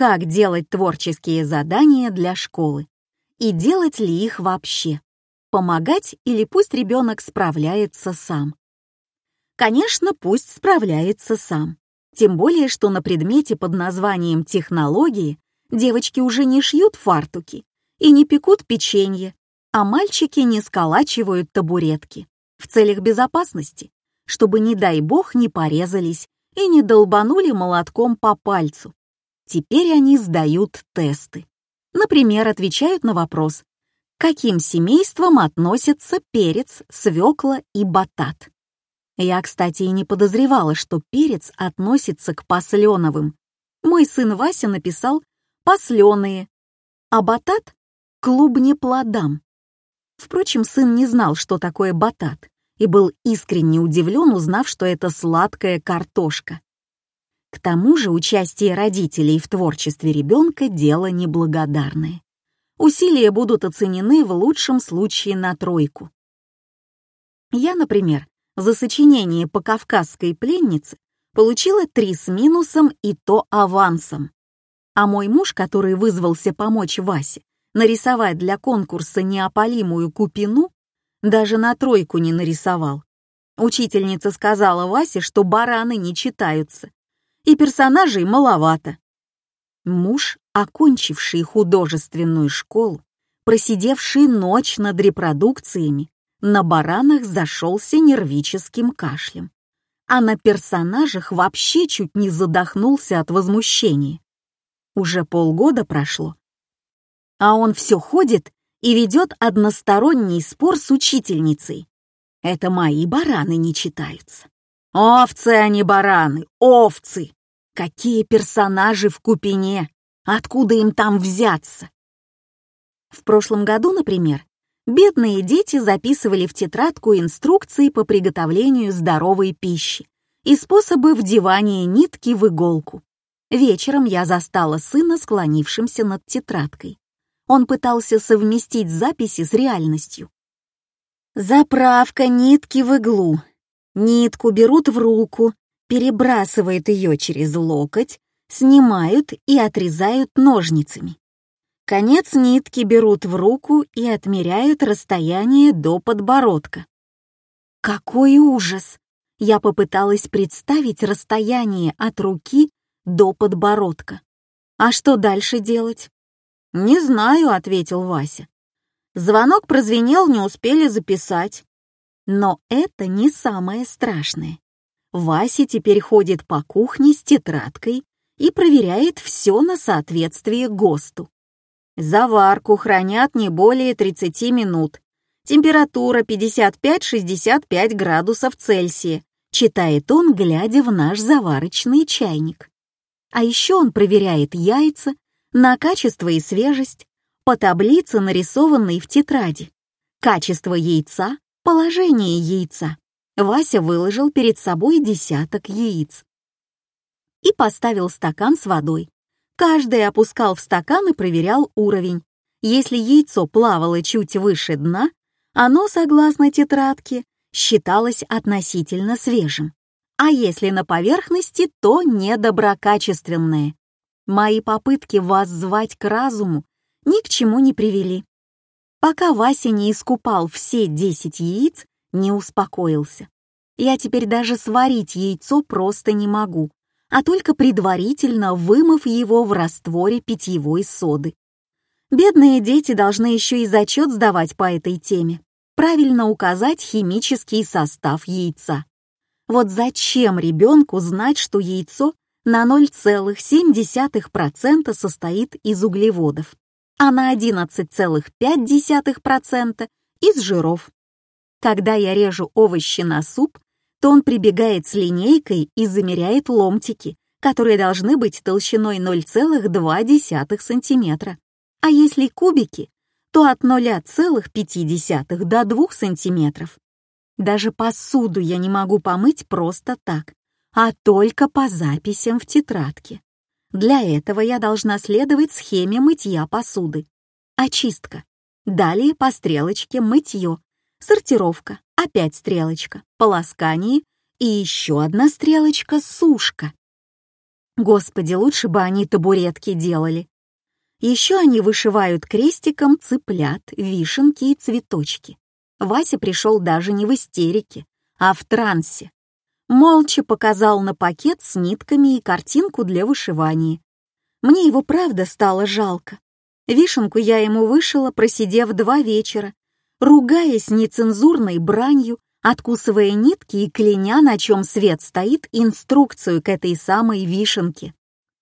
как делать творческие задания для школы и делать ли их вообще, помогать или пусть ребенок справляется сам. Конечно, пусть справляется сам. Тем более, что на предмете под названием «технологии» девочки уже не шьют фартуки и не пекут печенье, а мальчики не сколачивают табуретки в целях безопасности, чтобы, не дай бог, не порезались и не долбанули молотком по пальцу. Теперь они сдают тесты. Например, отвечают на вопрос, каким семействам относятся перец, свекла и батат. Я, кстати, и не подозревала, что перец относится к посленовым. Мой сын Вася написал «посленые», а батат — клубнеплодам. Впрочем, сын не знал, что такое батат, и был искренне удивлен, узнав, что это сладкая картошка. К тому же участие родителей в творчестве ребенка — дело неблагодарное. Усилия будут оценены в лучшем случае на тройку. Я, например, за сочинение по кавказской пленнице получила три с минусом и то авансом. А мой муж, который вызвался помочь Васе нарисовать для конкурса неопалимую купину, даже на тройку не нарисовал. Учительница сказала Васе, что бараны не читаются, и персонажей маловато. Муж, окончивший художественную школу, просидевший ночь над репродукциями, на баранах зашелся нервическим кашлем, а на персонажах вообще чуть не задохнулся от возмущения. Уже полгода прошло, а он все ходит и ведет односторонний спор с учительницей. Это мои бараны не читаются. Овцы, а не бараны, овцы! Какие персонажи в купине! Откуда им там взяться? В прошлом году, например, бедные дети записывали в тетрадку инструкции по приготовлению здоровой пищи и способы вдевания нитки в иголку. Вечером я застала сына, склонившимся над тетрадкой. Он пытался совместить записи с реальностью. Заправка нитки в иглу. Нитку берут в руку, перебрасывают ее через локоть, снимают и отрезают ножницами. Конец нитки берут в руку и отмеряют расстояние до подбородка. Какой ужас! Я попыталась представить расстояние от руки до подбородка. А что дальше делать? «Не знаю», — ответил Вася. Звонок прозвенел, не успели записать. Но это не самое страшное. Вася теперь ходит по кухне с тетрадкой и проверяет все на соответствие ГОСТу. Заварку хранят не более 30 минут. Температура 55-65 градусов Цельсия, читает он, глядя в наш заварочный чайник. А еще он проверяет яйца на качество и свежесть по таблице, нарисованной в тетради. Качество яйца, положение яйца. Вася выложил перед собой десяток яиц и поставил стакан с водой. Каждый опускал в стакан и проверял уровень. Если яйцо плавало чуть выше дна, оно, согласно тетрадке, считалось относительно свежим. А если на поверхности, то недоброкачественное. Мои попытки вас звать к разуму ни к чему не привели. Пока Вася не искупал все 10 яиц, не успокоился. Я теперь даже сварить яйцо просто не могу а только предварительно вымыв его в растворе питьевой соды. Бедные дети должны еще и зачет сдавать по этой теме, правильно указать химический состав яйца. Вот зачем ребенку знать, что яйцо на 0,7% состоит из углеводов, а на 11,5% из жиров? Когда я режу овощи на суп, то он прибегает с линейкой и замеряет ломтики, которые должны быть толщиной 0,2 см. А если кубики, то от 0,5 до 2 см. Даже посуду я не могу помыть просто так, а только по записям в тетрадке. Для этого я должна следовать схеме мытья посуды. Очистка. Далее по стрелочке мытье, сортировка, опять стрелочка, полоскание и еще одна стрелочка сушка. Господи, лучше бы они табуретки делали. Еще они вышивают крестиком цыплят, вишенки и цветочки. Вася пришел даже не в истерике, а в трансе. Молча показал на пакет с нитками и картинку для вышивания. Мне его правда стало жалко. Вишенку я ему вышила, просидев два вечера, ругаясь нецензурной бранью, откусывая нитки и кляня, на чем свет стоит, инструкцию к этой самой вишенке.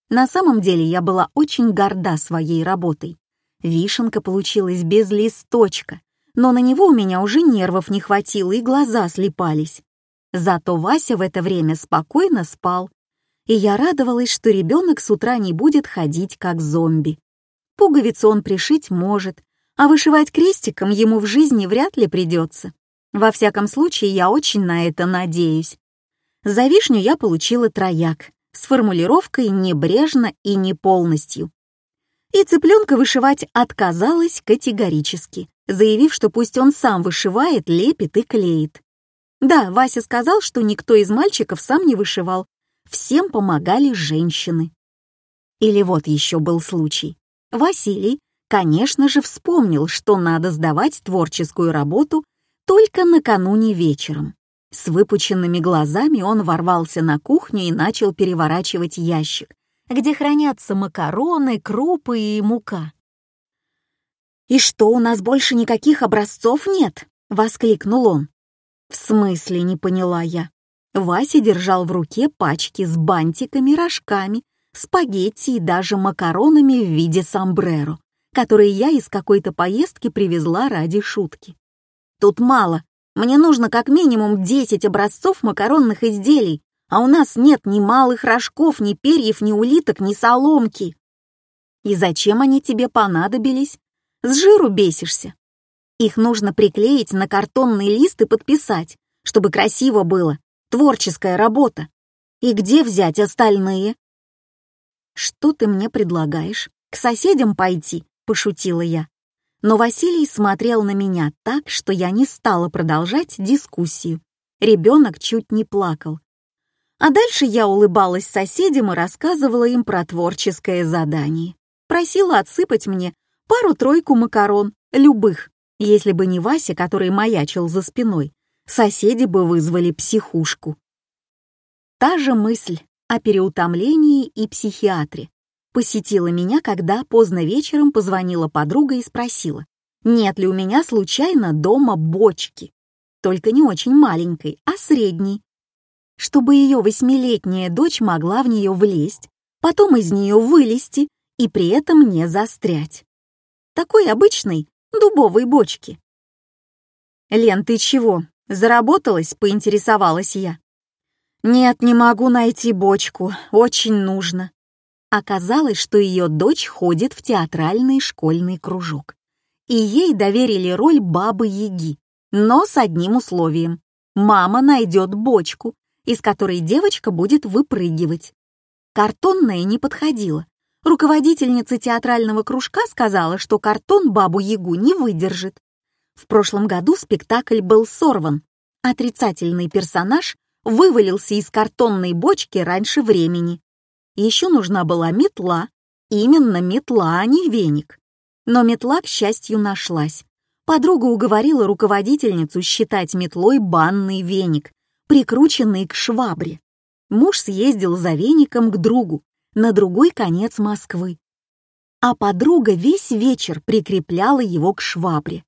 На самом деле я была очень горда своей работой. Вишенка получилась без листочка, но на него у меня уже нервов не хватило и глаза слепались. Зато Вася в это время спокойно спал, и я радовалась, что ребенок с утра не будет ходить как зомби. Пуговицу он пришить может, а вышивать крестиком ему в жизни вряд ли придется. Во всяком случае, я очень на это надеюсь. За вишню я получила трояк с формулировкой «небрежно» и «не полностью». И цыпленка вышивать отказалась категорически, заявив, что пусть он сам вышивает, лепит и клеит. Да, Вася сказал, что никто из мальчиков сам не вышивал, всем помогали женщины. Или вот еще был случай. Василий, конечно же, вспомнил, что надо сдавать творческую работу только накануне вечером. С выпученными глазами он ворвался на кухню и начал переворачивать ящик, где хранятся макароны, крупы и мука. «И что, у нас больше никаких образцов нет?» — воскликнул он. «В смысле?» — не поняла я. Вася держал в руке пачки с бантиками, рожками, спагетти и даже макаронами в виде сомбреро, которые я из какой-то поездки привезла ради шутки. Тут мало. Мне нужно как минимум 10 образцов макаронных изделий, а у нас нет ни малых рожков, ни перьев, ни улиток, ни соломки. И зачем они тебе понадобились? С жиру бесишься. Их нужно приклеить на картонный лист и подписать, чтобы красиво было. Творческая работа. И где взять остальные? Что ты мне предлагаешь? К соседям пойти? Пошутила я. Но Василий смотрел на меня так, что я не стала продолжать дискуссию. Ребенок чуть не плакал. А дальше я улыбалась соседям и рассказывала им про творческое задание. Просила отсыпать мне пару-тройку макарон, любых. Если бы не Вася, который маячил за спиной, соседи бы вызвали психушку. Та же мысль о переутомлении и психиатре посетила меня, когда поздно вечером позвонила подруга и спросила, нет ли у меня случайно дома бочки, только не очень маленькой, а средней, чтобы ее восьмилетняя дочь могла в нее влезть, потом из нее вылезти и при этом не застрять. Такой обычной дубовой бочки. «Лен, ты чего, заработалась?» — поинтересовалась я. «Нет, не могу найти бочку, очень нужно». Оказалось, что ее дочь ходит в театральный школьный кружок. И ей доверили роль бабы-яги, но с одним условием. Мама найдет бочку, из которой девочка будет выпрыгивать. Картонная не подходила. Руководительница театрального кружка сказала, что картон бабу-ягу не выдержит. В прошлом году спектакль был сорван. Отрицательный персонаж вывалился из картонной бочки раньше времени. Еще нужна была метла. Именно метла, а не веник. Но метла, к счастью, нашлась. Подруга уговорила руководительницу считать метлой банный веник, прикрученный к швабре. Муж съездил за веником к другу, на другой конец Москвы. А подруга весь вечер прикрепляла его к швабре.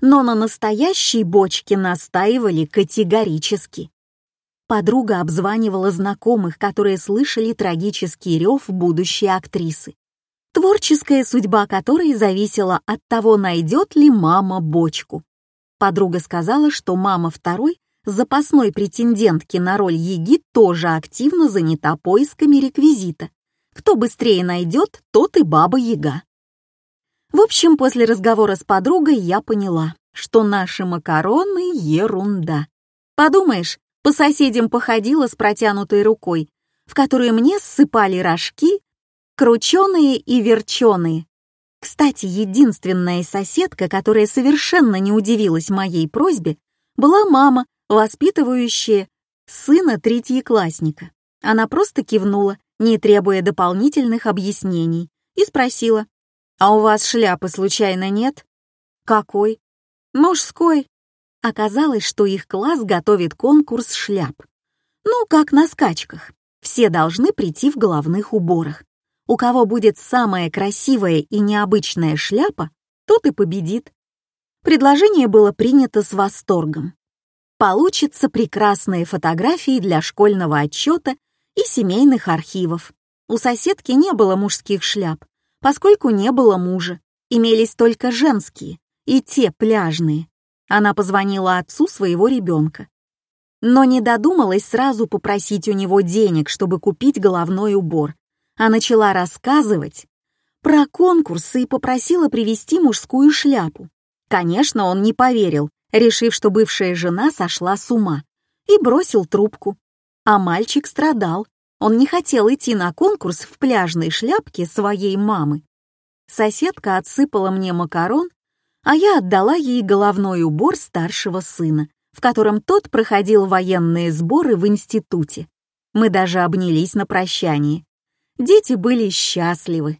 Но на настоящей бочке настаивали категорически. Подруга обзванивала знакомых, которые слышали трагический рев будущей актрисы. Творческая судьба которой зависела от того, найдет ли мама бочку. Подруга сказала, что мама второй, запасной претендентки на роль Еги, тоже активно занята поисками реквизита. Кто быстрее найдет, тот и баба Яга. В общем, после разговора с подругой я поняла, что наши макароны — ерунда. Подумаешь, по соседям походила с протянутой рукой, в которую мне ссыпали рожки, крученые и верченые. Кстати, единственная соседка, которая совершенно не удивилась моей просьбе, была мама, воспитывающая сына третьеклассника. Она просто кивнула не требуя дополнительных объяснений, и спросила, «А у вас шляпы случайно нет?» «Какой?» «Мужской». Оказалось, что их класс готовит конкурс шляп. Ну, как на скачках. Все должны прийти в головных уборах. У кого будет самая красивая и необычная шляпа, тот и победит. Предложение было принято с восторгом. Получатся прекрасные фотографии для школьного отчета и семейных архивов. У соседки не было мужских шляп, поскольку не было мужа. Имелись только женские, и те пляжные. Она позвонила отцу своего ребенка. Но не додумалась сразу попросить у него денег, чтобы купить головной убор, а начала рассказывать про конкурсы и попросила привезти мужскую шляпу. Конечно, он не поверил, решив, что бывшая жена сошла с ума, и бросил трубку. А мальчик страдал. Он не хотел идти на конкурс в пляжной шляпке своей мамы. Соседка отсыпала мне макарон, а я отдала ей головной убор старшего сына, в котором тот проходил военные сборы в институте. Мы даже обнялись на прощании. Дети были счастливы.